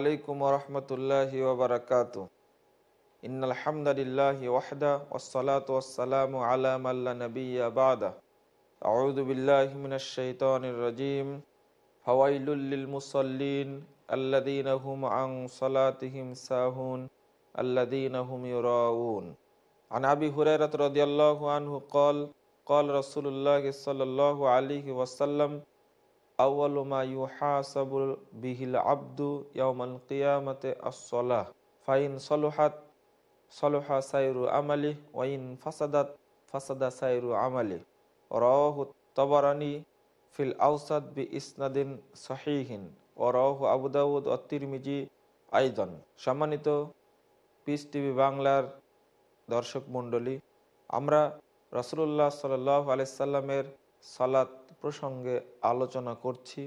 আলাইকুম রহমতুল্লাহি ওবরাকাত ইন্নাল হামদালিল্লাহি ওয়াহদা ওয়াসসালাতু ওয়াসসালামু আলা মাল্লা নাবিয়্যা বাদা আউযু বিল্লাহি মিনাশ শাইতানির রাজিম ফাওয়াইলুল লিল মুসাল্লিন আল্লাযীনা হুম আন সালাতিহিম সাহুন আল্লাযীনা হুম ইউরাউন عن أبي هريرة رضي الله عنه قال قال رسول الله صلى الله عليه وسلم আব্দু ইয়ামাল আসলাহ ফাইন সলোহা আমালি, ওয়াইন ফাসাদাত, ফাসাদা আমালি। ফিল আউসাদ বি সম্মানিত পিস টিভি বাংলার দর্শক মণ্ডলী, আমরা রসুল্লাহ সাল আলাইসাল্লামের সালাত প্রসঙ্গে আলোচনা করছি।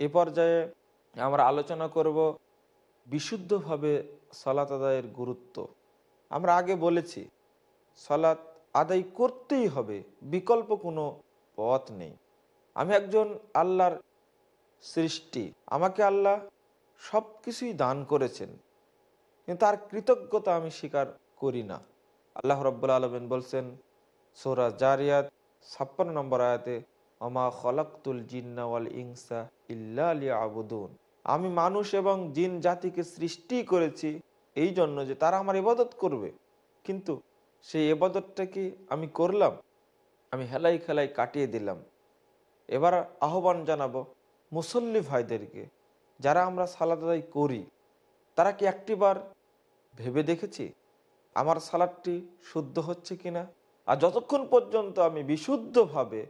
এ পর্যায়ে আমরা আলোচনা করব বিশুদ্ধভাবে সলাত আদায়ের গুরুত্ব। আমরা আগে বলেছি, সালাত আদায় করতেই হবে, বিকল্প কোনো পথ নেই। আমি একজন আল্লাহর সৃষ্টি, আমাকে আল্লাহ সব কিছুই দান করেছেন, কিন্তু তার কৃতজ্ঞতা আমি স্বীকার করি না। আল্লাহ রব্বুল আলমেন বলছেন, সোরা জারিয়াত ছাপ্পান্ন নম্বর আয়াতে আমা খলাক্তুল জিন্নাওয়াল ইংসা ইল্লা আলী আবুদুন আমি মানুষ এবং জিন জাতিকে সৃষ্টি করেছি এই জন্য যে তারা আমার ইবাদত করবে। কিন্তু সেই এবাদতটা কি আমি করলাম, আমি হেলাই খেলাই কাটিয়ে দিলাম। এবার আহ্বান জানাব মুসল্লি ভাইদেরকে, যারা আমরা সালাদ করি, তারা কি একটিবার ভেবে দেখেছি আমার সালাদটি শুদ্ধ হচ্ছে কিনা? আর যতক্ষণ পর্যন্ত আমি বিশুদ্ধভাবে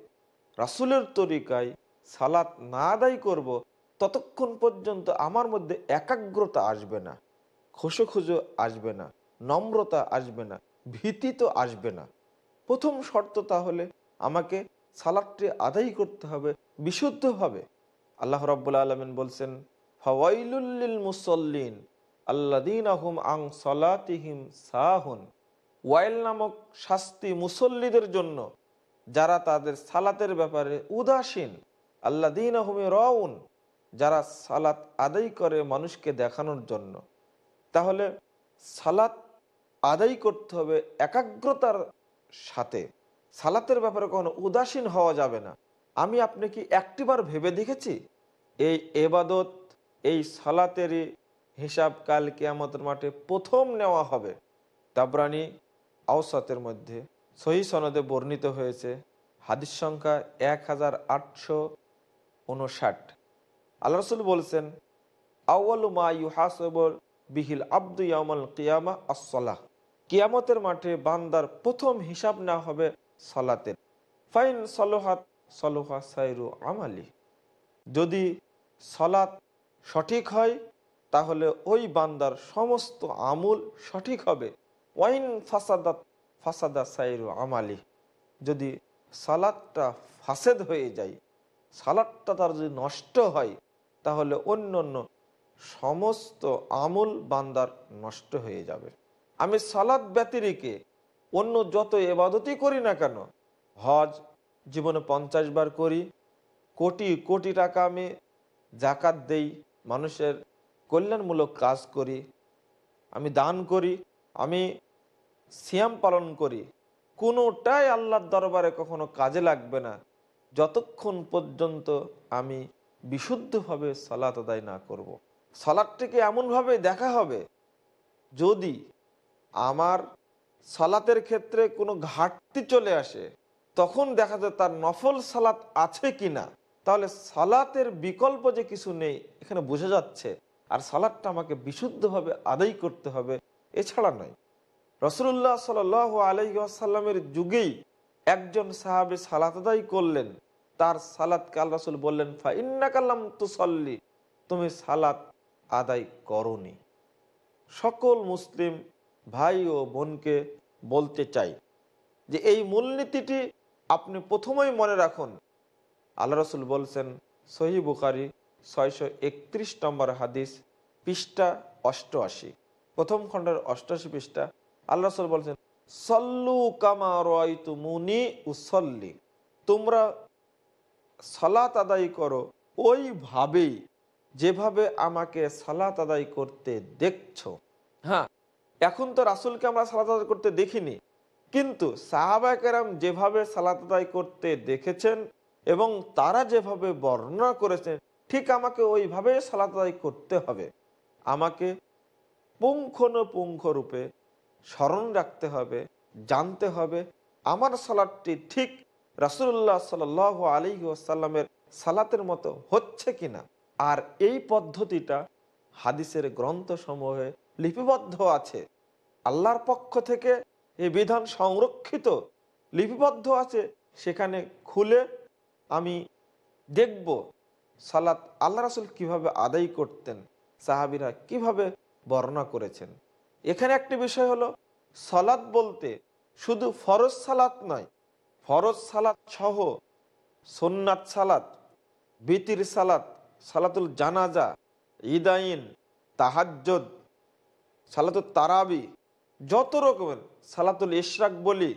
রাসুলের তরিকায় সালাত না আদায় করব, ততক্ষণ পর্যন্ত আমার মধ্যে একাগ্রতা আসবে না খুশো খুঁজো আসবে না, নম্রতা আসবে না, ভীতি তো আসবে না। প্রথম শর্ত তাহলে আমাকে সালাদটি আদায় করতে হবে, বিশুদ্ধভাবে। আল্লাহ রব্বুল আলমিন বলছেন ফওয়াইলুল্লিল মুসল্লিন আল্লাদিন আহুম আং সলাতিহিম সাহুন। ওয়াইল নামক শাস্তি মুসল্লিদের জন্য যারা তাদের সালাতের ব্যাপারে উদাসীন আল্লাদিন আহমে রাউন, যারা সালাত আদায় করে মানুষকে দেখানোর জন্য। তাহলে সালাত আদায় করতে হবে একাগ্রতার সাথে। সালাতের ব্যাপারে কখনো উদাসীন হওয়া যাবে না। আমি আপনি কি একটিবার ভেবে দেখেছি, এই এবাদত, এই সালাতেরই হিসাব কাল কেয়ামতের মাঠে প্রথম নেওয়া হবে। তাবরানি আওসাতের মধ্যে। সহি সনদে বর্ণিত হয়েছে হাদিস সংখ্যা এক হাজার আটশো উনষাট। আল্লাহ রসুল বলছেন আউ্লুমা ইউহাসবর বিহিল আব্দু ইয়ামাল কিয়ামা আসলাহ কিয়ামতের মাঠে বান্দার প্রথম হিসাব নেওয়া হবে সলাতের। ফাইন সলোহাত সলোহা সাইরু আমালি। যদি সলাৎ সঠিক হয়, তাহলে ওই বান্দার সমস্ত আমুল সঠিক হবে। ওয়াইন ফাসাদাত ফাসাদা সাইরু আমালি। যদি সালাদটা ফাসেদ হয়ে যায়, সালাদটা তার যদি নষ্ট হয়, তাহলে অন্য অন্য সমস্ত আমুল বান্দার নষ্ট হয়ে যাবে। আমি সালাদ ব্যতিরিকে অন্য যত এবাদতই করি না কেন, হজ জীবনে পঞ্চাশ বার করি, কোটি কোটি টাকা আমি জাকাত দেই, মানুষের কল্যাণমূলক কাজ করি, আমি দান করি, আমি সিয়াম পালন করি, কোনোটাই আল্লাহর দরবারে কখনো কাজে লাগবে না। যতক্ষণ পর্যন্ত আমি বিশুদ্ধভাবে সালাত আদায় না করব। সালাদটিকে এমনভাবে দেখা হবে, যদি আমার সালাতের ক্ষেত্রে কোনো ঘাটতি চলে আসে, তখন দেখা যায় তার নফল সালাত আছে কি না তাহলে সালাতের বিকল্প যে কিছু নেই, এখানে বোঝা যাচ্ছে, আর সালাদটা আমাকে বিশুদ্ধভাবে আদায় করতে হবে, এছাড়া নয়। রসুল্লাহ সাল আলহি আসাল্লামের যুগেই একজন সাহাবে সালাত আদায় করলেন। তার সালাত কাল রাসুল বললেন ফা ইন্নাকাল্লাম তুসল্লি তুমি সালাত আদায় করনি। সকল মুসলিম ভাই ও বোনকে বলতে চাই যে এই মূলনীতিটি আপনি প্রথমেই মনে রাখুন। আল্লাহ রসুল বলছেন সহি বুখারি ছয়শো একত্রিশ নম্বর হাদিস পৃষ্ঠা অষ্টআশি। প্রথম খণ্ডের অষ্টআশি পৃষ্ঠা আল্লাহ রসুল বলছেন, সল্লু কামা রয়তু মুনি উসল্লি। তোমরা সালাত আদায় করো ওইভাবেই যেভাবে আমাকে সালাত আদায় করতে দেখছ। হ্যাঁ এখন তো রাসুলকে আমরা সালাত আদায় করতে দেখিনি। কিন্তু সাহাবাকেরাম যেভাবে সালাত আদায় করতে দেখেছেন এবং তারা যেভাবে বর্ণনা করেছেন, ঠিক আমাকে ওইভাবে সালাত আদায় করতে হবে। আমাকে পুঙ্খানুপুঙ্খ রূপে স্মরণ রাখতে হবে, জানতে হবে। আমার সালাদটি ঠিক রাসুল্লাহ সাল আলী আসাল্লামের সালাতের মতো হচ্ছে কিনা? আর এই পদ্ধতিটা হাদিসের গ্রন্থসমূহে লিপিবদ্ধ আছে। আল্লাহর পক্ষ থেকে এই বিধান সংরক্ষিত, লিপিবদ্ধ আছে। সেখানে খুলে আমি দেখব সালাত আল্লাহ রাসুল কীভাবে আদায় করতেন, সাহাবিরা কীভাবে বর্ণনা করেছেন। এখানে একটি বিষয় হলো, সালাত বলতে শুধু ফরজ সালাত নয়, ফরজ সালাত সহ সোননাথ সালাত, বিতির সালাত, সালাতুল জানাজা ইদাইন তাহাজ্জদ সালাতুল তারাবি, যত রকমের সালাতুল ইশরাক বলি,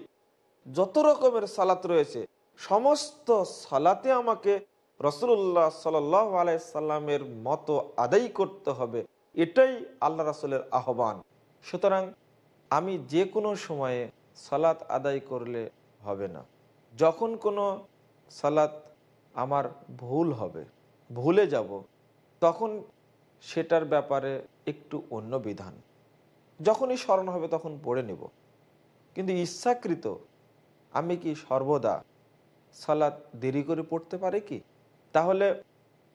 যত রকমের সালাত রয়েছে, সমস্ত সালাতে আমাকে রসুল্লাহ সাল আলাইসাল্লামের মতো আদায় করতে হবে। এটাই আল্লাহ রাসুলের আহ্বান। সুতরাং আমি যে কোনো সময়ে সালাত আদায় করলে হবে না। যখন কোনো সালাত আমার ভুল হবে, ভুলে যাব, তখন সেটার ব্যাপারে একটু অন্য বিধান। যখনই স্মরণ হবে তখন পড়ে নেব। কিন্তু ইচ্ছাকৃত আমি কি সর্বদা সালাত দেরি করে পড়তে পারে কি? তাহলে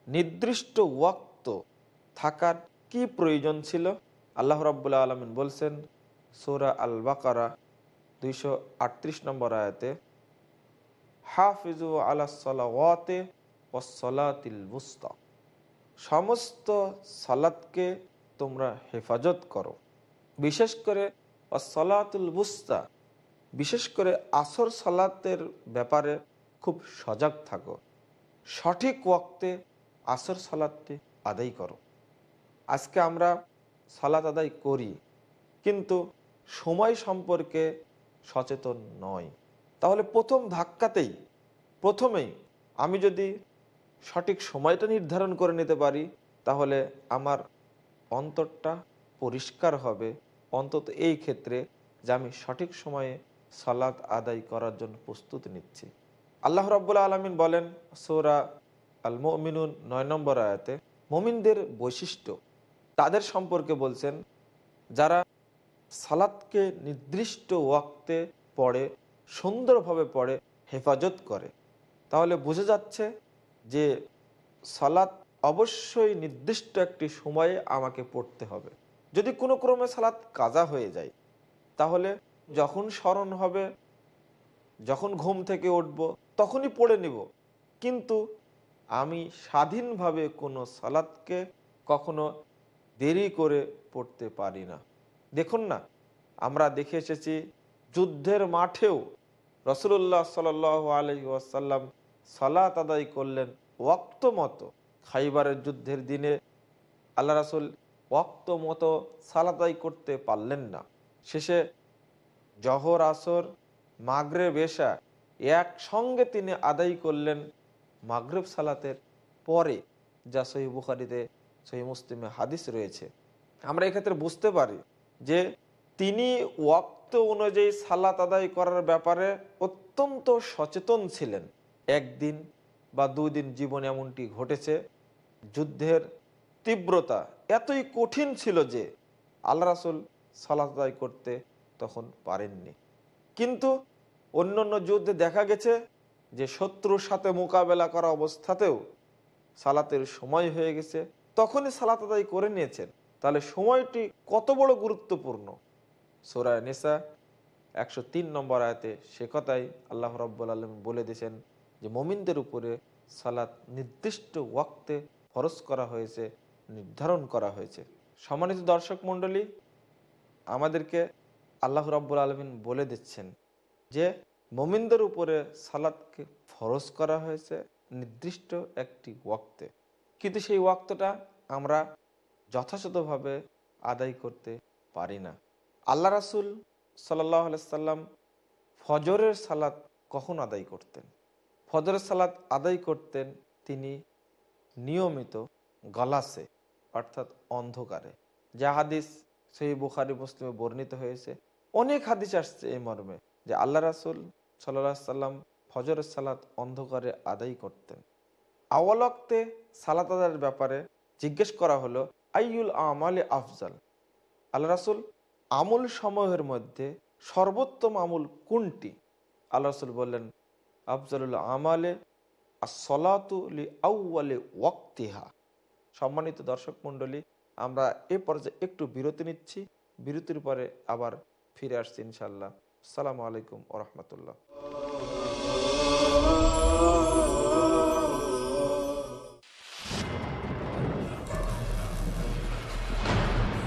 নির্দিষ্ট ওয়াক্ত থাকার কি প্রয়োজন ছিল? আল্লাহ রাবুল্লাহ আলমিন বলছেন, সৌরা আল বাকারা দুইশো আটত্রিশ নম্বর আয়াতে, হাফিজু আল্লাহ সালাওয়াতে ওসলাতিল বুস্তা, সমস্ত সালাদকে তোমরা হেফাজত করো। বিশেষ করে সলাতুল বুস্তা, বিশেষ করে আসর সালাতের ব্যাপারে খুব সজাগ থাকো। সঠিক ওয়াক্তে আসর সালাদটি আদায় করো। আজকে আমরা সালাত আদায় করি, কিন্তু সময় সম্পর্কে সচেতন নয় তাহলে প্রথম ধাক্কাতেই, প্রথমেই আমি যদি সঠিক সময়টা নির্ধারণ করে নিতে পারি, তাহলে আমার অন্তরটা পরিষ্কার হবে। অন্তত এই ক্ষেত্রে যে আমি সঠিক সময়ে সালাত আদায় করার জন্য প্রস্তুতি নিচ্ছি। আল্লাহ রব্বুল্লা আলমিন বলেন সৌরা আল মমিনুন নয় নম্বর আয়াতে, মমিনদের বৈশিষ্ট্য তাদের সম্পর্কে বলছেন, যারা সালাদকে নির্দিষ্ট ওয়াক্তে পড়ে, সুন্দরভাবে পড়ে, হেফাজত করে। তাহলে বোঝা যাচ্ছে যে সালাত অবশ্যই নির্দিষ্ট একটি সময়ে আমাকে পড়তে হবে। যদি কোনো ক্রমে সালাত কাজা হয়ে যায়, তাহলে যখন স্মরণ হবে, যখন ঘুম থেকে উঠব, তখনই পড়ে নিব। কিন্তু আমি স্বাধীনভাবে কোনো সালাদকে কখনো দেরি করে পড়তে পারি না। দেখুন না, আমরা দেখে এসেছি যুদ্ধের মাঠেও রসুল্লাহ সাল আলহি আসাল্লাম সালাত আদায় করলেন ওয়াক্ত মতো। খাইবারের যুদ্ধের দিনে আল্লাহ রাসুল ওয়াক্ত মতো সালাত আদায় করতে পারলেন না। শেষে জহর, আসর মাগরে বেশা একসঙ্গে তিনি আদায় করলেন মাগরেব সালাতের পরে, যা সহি বুখারিতে সহি মুসলিমে হাদিস রয়েছে। আমরা এক্ষেত্রে বুঝতে পারি যে তিনি ওয়াক্ত অনুযায়ী সালাত আদায় করার ব্যাপারে অত্যন্ত সচেতন ছিলেন। একদিন বা দুই দিন জীবন এমনটি ঘটেছে, যুদ্ধের তীব্রতা এতই কঠিন ছিল যে আল্লাহ রাসুল সালাত আদায় করতে তখন পারেননি। কিন্তু অন্য অন্য যুদ্ধে দেখা গেছে যে শত্রুর সাথে মোকাবেলা করা অবস্থাতেও সালাতের সময় হয়ে গেছে তখনই সালাত আদায় করে নিয়েছেন। তাহলে সময়টি কত বড় গুরুত্বপূর্ণ? সোরায় নেশা একশো তিন নম্বর আয়তে সে কথাই আল্লাহ রব্বুল আলম বলে দিয়েছেন যে, মমিনদের উপরে সালাত নির্দিষ্ট ওয়াক্তে ফরজ করা হয়েছে, নির্ধারণ করা হয়েছে। সম্মানিত দর্শক মণ্ডলী, আমাদেরকে আল্লাহ রব্বুল আলমিন বলে দিচ্ছেন যে, মমিনদের উপরে সালাদকে ফরজ করা হয়েছে নির্দিষ্ট একটি ওয়াক্তে। কিন্তু সেই ওয়াক্তটা আমরা যথাযথভাবে আদায় করতে পারি না। আল্লাহ রাসুল সাল্লাহ সাল্লাম ফজরের সালাত কখন আদায় করতেন? ফজরের সালাত আদায় করতেন তিনি নিয়মিত গলাসে, অর্থাৎ অন্ধকারে। যা হাদিস সেই বুখারি মুসলিমে বর্ণিত হয়েছে। অনেক হাদিস আসছে এই মর্মে যে আল্লাহ রাসুল সাল্লাহ সাল্লাম ফজরের সালাত অন্ধকারে আদায় করতেন। আওয়ালক্তে সালাত আদায়ের ব্যাপারে জিজ্ঞেস করা হলো আইউল আমালে আফজাল? আল্লাহ রাসুল, আমুল সমূহের মধ্যে সর্বোত্তম আমুল কোনটি? আল্লাহ রসুল বললেন, আফজালুল আমালে আসলাতুলি আউ্বালে ওয়াক্তিহা। সম্মানিত দর্শক মণ্ডলী, আমরা এ পর্যায়ে একটু বিরতি নিচ্ছি। বিরতির পরে আবার ফিরে আসছি ইনশাল্লাহ সালামু আলাইকুম ওরহমতুল্লাহ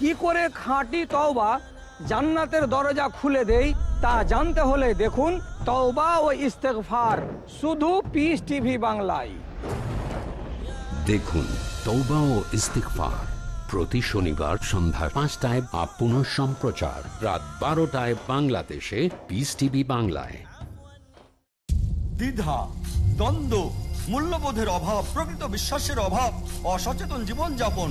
কি করে খাঁটি তওবা জান্নাতের দরজা খুলে দেই তা জানতে হলে দেখুন তওবা ও ইস্তেগফার শুধু পিস টিভি বাংলায়। দেখুন তৌবা ও ইস্তিকফার প্রতি শনিবার সন্ধ্যা পাঁচটায় বা পুনঃ সম্প্রচার রাত বারোটায় বাংলাদেশে পিস টিভি বাংলায়। দ্বিধা দ্বন্দ্ব মূল্যবোধের অভাব প্রকৃত বিশ্বাসের অভাব অসচেতন জীবনযাপন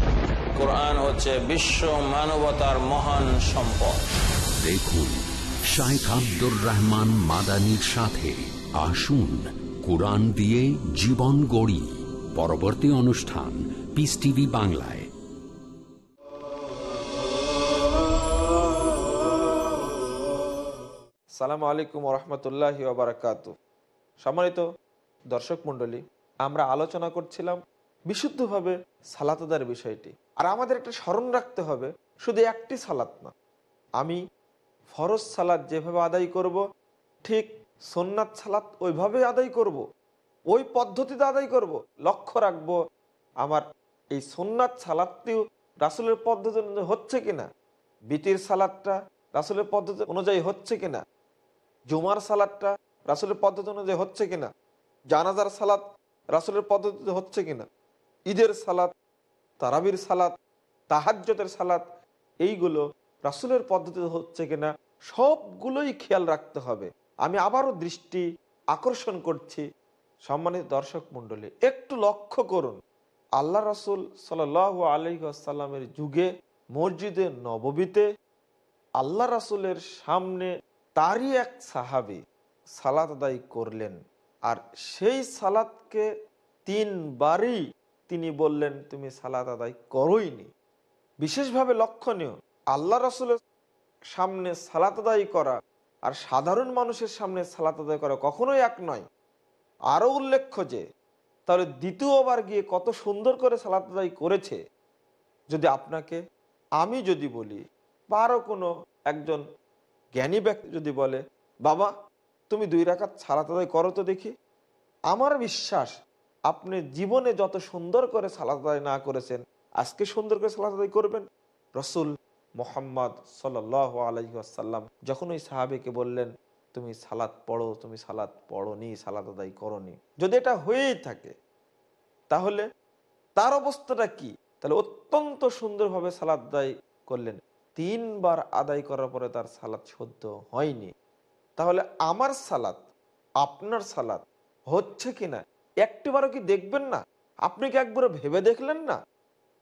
কোরআন হচ্ছে বিশ্ব মানবতার মহান সম্পদ। দেখুন শাইখ আব্দুর রহমান মাদানির সাথে আসুন কোরআন দিয়ে জীবন গড়ি। পরবর্তী অনুষ্ঠান পিস টিভি বাংলায়। সালামু আলাইকুম রহমতুল্লাহ বারাকাত সম্মানিত দর্শক মণ্ডলী আমরা আলোচনা করছিলাম বিশুদ্ধভাবে সালাতাদার বিষয়টি। আর আমাদের একটা স্মরণ রাখতে হবে, শুধু একটি সালাত না আমি ফরজ সালাত যেভাবে আদায় করব, ঠিক সোননাথ সালাত ওইভাবে আদায় করব। ওই পদ্ধতিতে আদায় করব। লক্ষ্য রাখব, আমার এই সোননাথ সালাদটিও রাসুলের পদ্ধতি অনুযায়ী হচ্ছে কিনা, বিতির সালাদটা রাসুলের পদ্ধতি অনুযায়ী হচ্ছে কিনা, জুমার সালাদটা রাসুলের পদ্ধতি অনুযায়ী হচ্ছে কিনা, জানাজার সালাদ রাসুলের পদ্ধতিতে হচ্ছে কিনা, ঈদের সালাত তারাবির সালাত তাহাজ্যতের সালাত, এইগুলো রাসুলের পদ্ধতিতে হচ্ছে কিনা সবগুলোই খেয়াল রাখতে হবে। আমি আবারও দৃষ্টি আকর্ষণ করছি। সম্মানিত দর্শক মণ্ডলী, একটু লক্ষ্য করুন। আল্লাহ রাসুল সাল আলহিহাসাল্লামের যুগে মসজিদে নববীতে আল্লাহ রাসুলের সামনে তারই এক সাহাবি সালাত আদায় করলেন। আর সেই সালাতকে তিনবারই তিনি বললেন, তুমি সালাত আদায় করোইনি। বিশেষভাবে লক্ষণীয়, আল্লাহ রসুলের সামনে সালাত আদায় করা আর সাধারণ মানুষের সামনে সালাত আদায় করা কখনোই এক নয়। আরও উল্লেখ্য যে, তাহলে দ্বিতীয়বার গিয়ে কত সুন্দর করে সালাত আদায় করেছে। যদি আপনাকে, আমি যদি বলি, বা আরও কোনো একজন জ্ঞানী ব্যক্তি যদি বলে, বাবা, তুমি দুই রাকাত সালাত আদায় করো তো দেখি। আমার বিশ্বাস আপনি জীবনে যত সুন্দর করে সালাত আদায় না করেছেন, আজকে সুন্দর করে সালাত আদায় করবেন? রসুল মোহাম্মদ সাল আলাইসাল্লাম যখন ওই সাহাবিকে বললেন, তুমি সালাত পড়ো, তুমি সালাত পড়ো নি সালাত আদায় করো নি যদি এটা হয়েই থাকে, তাহলে তার অবস্থাটা কি? তাহলে অত্যন্ত সুন্দরভাবে সালাদ আদায় করলেন। তিনবার আদায় করার পরে তার সালাদ শুদ্ধ হয়নি। তাহলে আমার সালাত, আপনার সালাত হচ্ছে কিনা একটিবারও কি দেখবেন না? আপনি কি একবার ভেবে দেখলেন না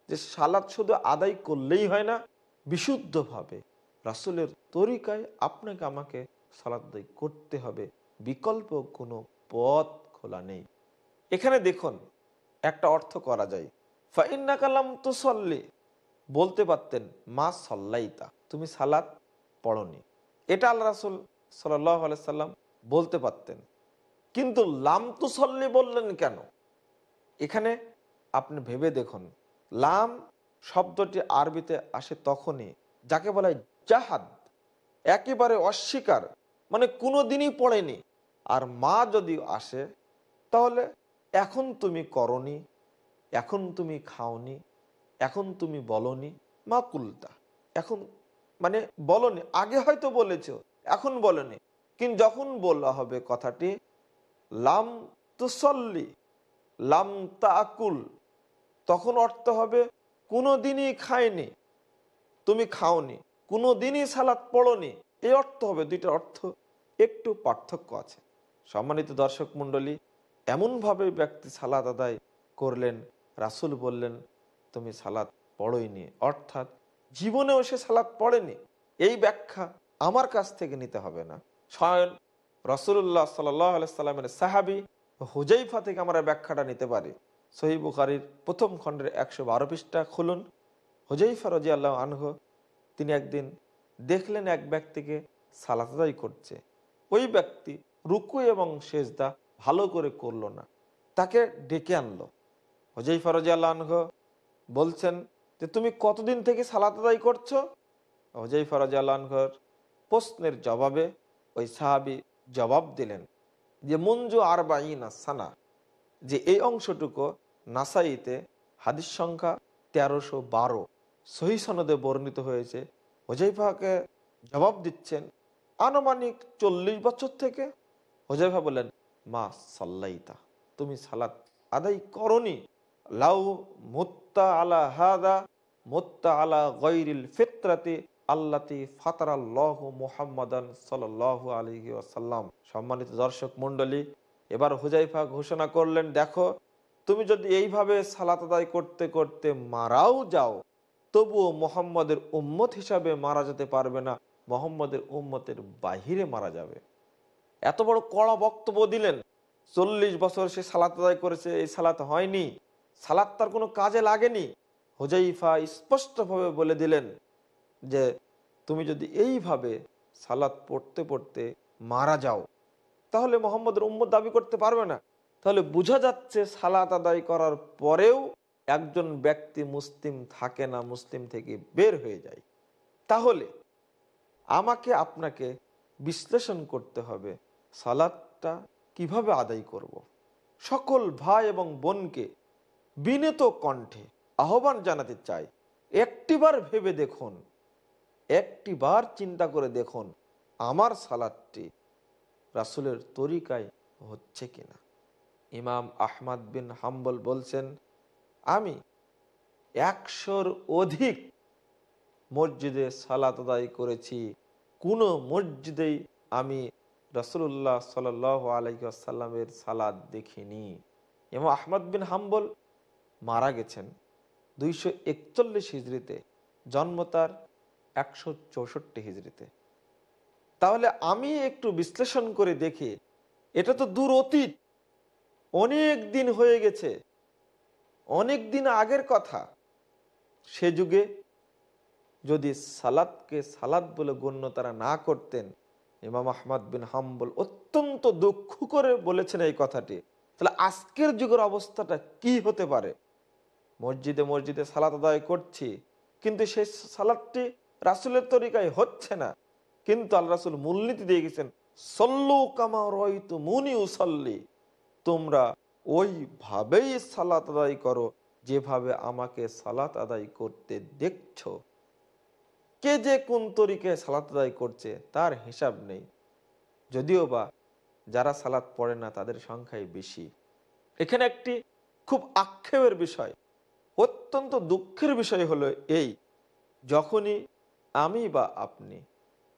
যে সালাদ শুধু আদায় করলেই হয় না, বিশুদ্ধভাবে রাসুলের তরিকায় আপনাকে আমাকে সালাদ আদায় করতে হবে? বিকল্প কোনো পথ খোলা নেই। এখানে দেখুন, একটা অর্থ করা যায়। ফাইন্না কালাম তো সল্লি বলতে পারতেন, মা সল্লাইতা, তুমি সালাদ পড়নি। এটা আল্লাহ রাসুল সাল্লাহ সাল্লাম বলতে পারতেন। কিন্তু লাম তু সল্লি বললেন কেন? এখানে আপনি ভেবে দেখুন, লাম শব্দটি আরবিতে আসে তখনই, যাকে বলা হয় জাহাদ। একেবারে অস্বীকার মানে কোনো দিনই পড়েনি। আর মা যদি আসে, তাহলে এখন তুমি করনি, এখন তুমি খাওনি, এখন তুমি বলনি, মা কুলতা। এখন মানে বলনি, আগে হয়তো বলেছ, এখন বলনি। কিন্তু যখন বলা হবে কথাটি লাম তুসল্লি, লাম তাকুল তখন অর্থ হবে কোনো দিনই খায়নি তুমি খাওনি কোনো দিনই সালাত পড়নি। এই অর্থ হবে, দুইটা অর্থ, একটু পার্থক্য আছে। সম্মানিত দর্শক মণ্ডলী, এমনভাবে ব্যক্তি সালাত আদায় করলেন, রাসুল বললেন, তুমি সালাত পড়ইনি। অর্থাৎ, জীবনেও সে সালাত পড়েনি। এই ব্যাখ্যা আমার কাছ থেকে নিতে হবে না। স্বয়ং রসুল্লাহ সাল্লামের সাহাবি হুজাইফা থেকে আমরা ব্যাখ্যাটা নিতে পারি। সহি বুখারির প্রথম খণ্ডের একশো বারো পৃষ্ঠা খুলুন। হুজাইফা রাজি আল্লাহ আনহ তিনি একদিন দেখলেন এক ব্যক্তিকে সালাত আদায় করছে। ওই ব্যক্তি রুকু এবং সেজদা ভালো করে করল না, তাকে ডেকে আনলো। হজই ফরজি আল্লাহ বলছেন যে, তুমি কতদিন থেকে সালাত আদায় করছ? হজই ফরজি আল্লাহর প্রশ্নের জবাবে ওই সাহাবি জবাব দিলেন যে মঞ্জু আর যে এই অংশটুকু নাসাইতে হাদিস সংখ্যা তেরোশো বারো সহি সনদে বর্ণিত হয়েছে। হোজাইফাকে জবাব দিচ্ছেন আনুমানিক চল্লিশ বছর থেকে। হোজাইফা বললেন, মা সাল্লাইতা, তুমি সালাত আদায় করনি। লাউ মুত্তা আলা হাদা, মুত্তা আলা গৈরিল ফিতরাতে আল্লাতি ফাতারাল্লাহ মুহাম্মাদান সাল্লাহ আলহি আসাল্লাম সম্মানিত দর্শক মণ্ডলী, এবার হুজাইফা ঘোষণা করলেন, দেখো, তুমি যদি এইভাবে সালাত আদায় করতে করতে মারাও যাও, তবুও মোহাম্মদের উম্মত হিসাবে মারা যেতে পারবে না, মোহাম্মদের উম্মতের বাহিরে মারা যাবে। এত বড় কড়া বক্তব্য দিলেন, চল্লিশ বছর সে সালাত আদায় করেছে, এই সালাত হয়নি, সালাত তার কোনো কাজে লাগেনি। হুজাইফা স্পষ্টভাবে বলে দিলেন যে তুমি যদি এইভাবে সালাত পড়তে পড়তে মারা যাও, তাহলে মোহাম্মদের উম্মত দাবি করতে পারবে না। তাহলে বোঝা যাচ্ছে সালাত আদায় করার পরেও একজন ব্যক্তি মুসলিম থাকে না, মুসলিম থেকে বের হয়ে যায়। তাহলে আমাকে আপনাকে বিশ্লেষণ করতে হবে সালাদটা কীভাবে আদায় করব। সকল ভাই এবং বোনকে বিনীত কণ্ঠে আহ্বান জানাতে চাই। একটিবার ভেবে দেখুন। একটিবার চিন্তা করে দেখুন, আমার সালাদটি রাসুলের তরিকায় হচ্ছে কিনা। ইমাম আহমদ বিন হাম্বল বলছেন, আমি একশোর অধিক মসজিদে সালাত আদায় করেছি, কোনো মসজিদেই আমি রসুল্লাহ সাল আলাইসাল্লামের সালাদ দেখিনি। এবং আহমদ বিন হাম্বল মারা গেছেন দুইশো একচল্লিশ হিজড়িতে, জন্ম তার একশো চৌষট্টি হিজড়িতে। তাহলে আমি একটু বিশ্লেষণ করে দেখি, এটা তো দূর অতীত। অনেক দিন হয়ে গেছে, অনেক দিন আগের কথা। সে যুগে যদি সালাদকে সালাদ বলে গণ্য তারা না করতেন, ইমাম আহমদ বিন হাম্বল অত্যন্ত দুঃখ করে বলেছেন এই কথাটি। তাহলে আজকের যুগের অবস্থাটা কি হতে পারে? মসজিদে মসজিদে সালাত আদায় করছি, কিন্তু সেই সালাদটি রাসুলের তরিকায় হচ্ছে না। কিন্তু আল্লাহ রাসুল মূলনীতি দিয়ে গেছেন, সল্লু কামা রয়তু মুনি উসল্লি। তোমরা ওইভাবেই সালাত আদায় করো, যেভাবে আমাকে সালাত আদায় করতে দেখছ। কে যে কোন তরিকে সালাত আদায় করছে, তার হিসাব নেই। যদিও বা যারা সালাত পড়ে না, তাদের সংখ্যাই বেশি। এখানে একটি খুব আক্ষেপের বিষয়, অত্যন্ত দুঃখের বিষয় হলো এই, যখনই আমি বা আপনি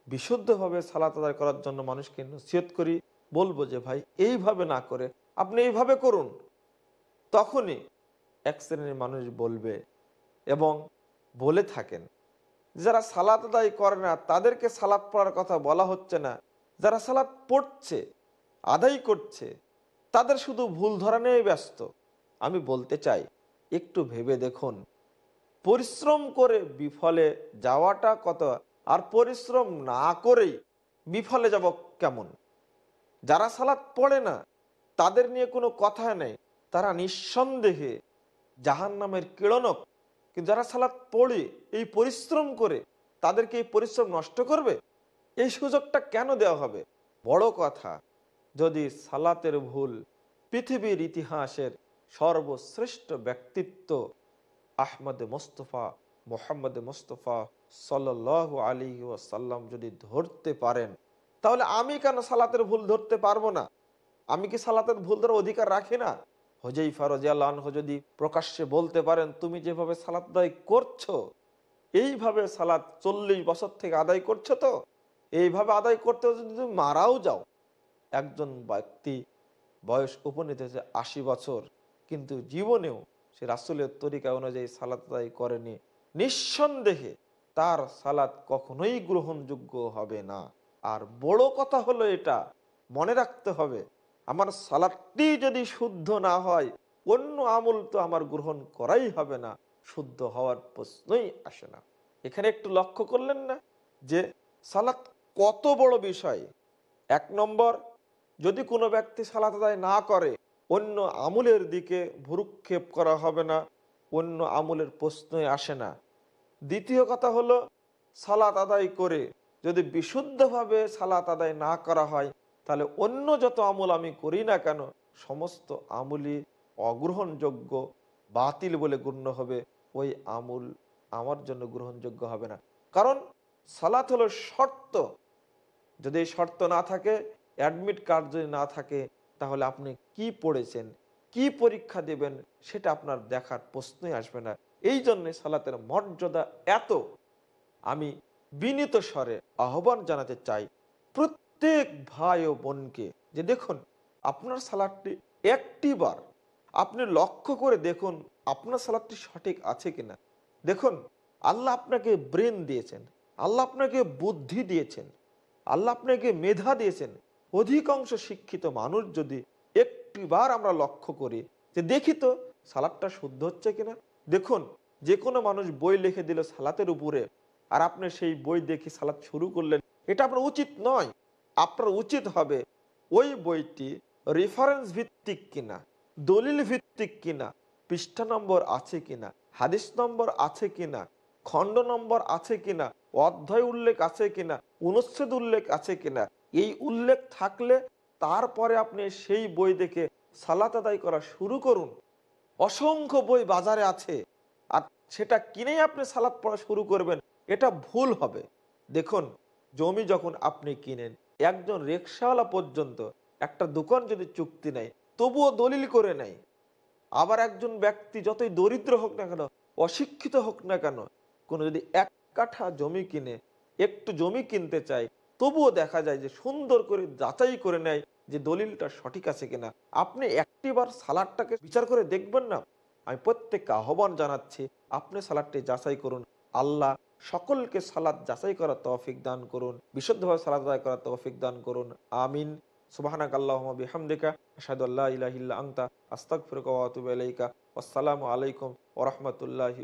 বিশুদ্ধভাবে সালাত আদায় করার জন্য মানুষকে নসিহত করি, বলব যে ভাই, এইভাবে না করে, আপনি এইভাবে করুন। তখনই এক শ্রেণির মানুষ বলবে এবং বলে থাকেন, যারা সালাত আদায় করে না, তাদেরকে সালাত পড়ার কথা বলা হচ্ছে না। যারা সালাত পড়ছে, আদায় করছে, তাদের শুধু ভুল ধরা নিয়ে ব্যস্ত। আমি বলতে চাই, একটু ভেবে দেখুন। পরিশ্রম করে বিফলে যাওয়াটা কত? আর পরিশ্রম না করেই বিফলে যাব কেমন? যারা সালাত পড়ে না, তাদের নিয়ে কোনো কথা নেই। তারা নিঃসন্দেহে জাহান নামের কিড়নক কিন্তু যারা সালাত পড়ে, এই পরিশ্রম করে, তাদেরকে এই পরিশ্রম নষ্ট করবে? এই সুযোগটা কেন দেওয়া হবে? বড় কথা, যদি সালাতের ভুল পৃথিবীর ইতিহাসের সর্বশ্রেষ্ঠ ব্যক্তিত্ব আহমদ মোস্তফা, মোহাম্মদ মোস্তফা সাল আলী ওয়াসাল্লাম যদি ধরতে পারেন, তাহলে আমি কেন সালাতের ভুল ধরতে পারব না? আমি কি সালাতের ভুল ধরার অধিকার রাখি না? হজেই ফারজিয়াল্লাহ যদি প্রকাশ্যে বলতে পারেন, তুমি যেভাবে সালাত আদায় করছ, এইভাবে সালাত চল্লিশ বছর থেকে আদায় করছ তো? এইভাবে আদায় করতে যদি তুমি মারাও যাও। একজন ব্যক্তি বয়স উপনীত হয়েছে আশি বছর, কিন্তু জীবনেও সে রাসুলের তরিকা অনুযায়ী সালাত আদায় করেনি। নিঃসন্দেহে তার সালাত কখনোই গ্রহণযোগ্য হবে না। আর বড় কথা হলো এটা, মনে রাখতে হবে, আমার সালাদটি যদি শুদ্ধ না হয়, অন্য আমল তো আমার গ্রহণ করাই হবে না, শুদ্ধ হওয়ার প্রশ্নই আসে না। এখানে একটু লক্ষ্য করলেন না যে সালাত কত বড় বিষয়। এক নম্বর, যদি কোনো ব্যক্তি সালাত আদায় না করে অন্য আমলের দিকে ভুরুক্ষেপ করা হবে না, অন্য আমলের প্রশ্নই আসে না। দ্বিতীয় কথা হলো, সালাত আদায় করে যদি বিশুদ্ধভাবে সালাত আদায় না করা হয়, তাহলে অন্য যত আমল আমি করি না কেন, সমস্ত আমলই অগ্রহণযোগ্য, বাতিল বলে গণ্য হবে। ওই আমল আমার জন্য গ্রহণযোগ্য হবে না। কারণ সালাত হলো শর্ত। যদি শর্ত না থাকে, অ্যাডমিট কার্ড যদি না থাকে তাহলে আপনি কি পড়েছেন? কি পরীক্ষা দেবেন? সেটা আপনার দেখার প্রশ্নই আসবে না। এই জন্যে সালাতের মর্যাদা এত। আমি বিনীত স্বরে আহ্বান জানাতে চাই প্রত্যেক ভাই ও বোনকে যে দেখুন, আপনার সালাদটি একটি বার আপনি লক্ষ্য করে দেখুন আপনার সালাদটি সঠিক আছে কিনা। দেখুন, আল্লাহ আপনাকে ব্রেন দিয়েছেন, আল্লাহ আপনাকে বুদ্ধি দিয়েছেন, আল্লাহ আপনাকে মেধা দিয়েছেন অধিকাংশ শিক্ষিত মানুষ যদি একটিবার আমরা লক্ষ্য করি যে দেখি তো সালাদটা শুদ্ধ হচ্ছে কিনা। দেখুন যে কোনো মানুষ বই লিখে দিল সালাতের উপরে, আর আপনি সেই বই দেখে সালাত শুরু করলেন, এটা আপনার উচিত নয়। আপনার উচিত হবে ওই বইটি রেফারেন্স ভিত্তিক কিনা, দলিল ভিত্তিক কিনা, পৃষ্ঠা নম্বর আছে কিনা, হাদিস নম্বর আছে কিনা, খণ্ড নম্বর আছে কিনা, অধ্যায় উল্লেখ আছে কিনা, অনুচ্ছেদ উল্লেখ আছে কিনা এই উল্লেখ থাকলে তারপরে আপনি সেই বই দেখে সালাত আদায় করা শুরু করুন। অসংখ্য বই বাজারে আছে আর সেটা কিনেই আপনি সালাত পড়া শুরু করবেন, এটা ভুল হবে। দেখুন, জমি যখন আপনি কিনেন, একজন রিক্সাওয়ালা পর্যন্ত একটা দোকান যদি চুক্তি নেয়, তবুও দলিল করে নেয়। আবার একজন ব্যক্তি যতই দরিদ্র হোক না কেন, অশিক্ষিত হোক না কেন, কোনো যদি এক কাঠা জমি কিনে, একটু জমি কিনতে চায় তবুও দেখা যায় যে সুন্দর করে যাচাই করে নেয় যে দলিলটা সঠিক আছে কিনা। আপনি একটিবার সালাডটাকে বিচার করে দেখবেন না? আমি প্রত্যেককে আহ্বান জানাচ্ছি, আপনি সালাডটি যাচাই করুন। আল্লাহ সকলকে সালাদ যাচাই করার তৌফিক দান করুন, বিশুদ্ধভাবে সালাদ আদায় করার তৌফিক দান করুন। আমিন। সুবাহানাক আল্লাহুম্মা বিহামদিকা, আশহাদু আল্লা ইলাহা ইল্লা আনতা, আস্তাগফিরুকা ওয়া আসসালামু আলাইকুম ওয়া রাহমাতুল্লাহি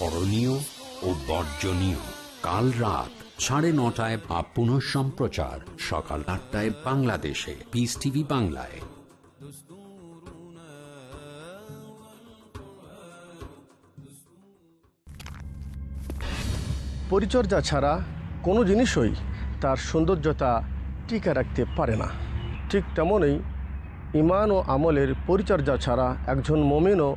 করণীয় ও বর্জনীয়। কাল রাত সাড়ে নটায় বা পুনঃ সম্প্রচার। সকাল আটটায় বাংলাদেশে। পিস টিভি বাংলায়। পরিচর্যা ছাড়া কোনো জিনিসই তার সৌন্দর্যতা টিকে রাখতে পারে না। ঠিক তেমনই ইমান ও আমলের পরিচর্যা ছাড়া একজন মমিনও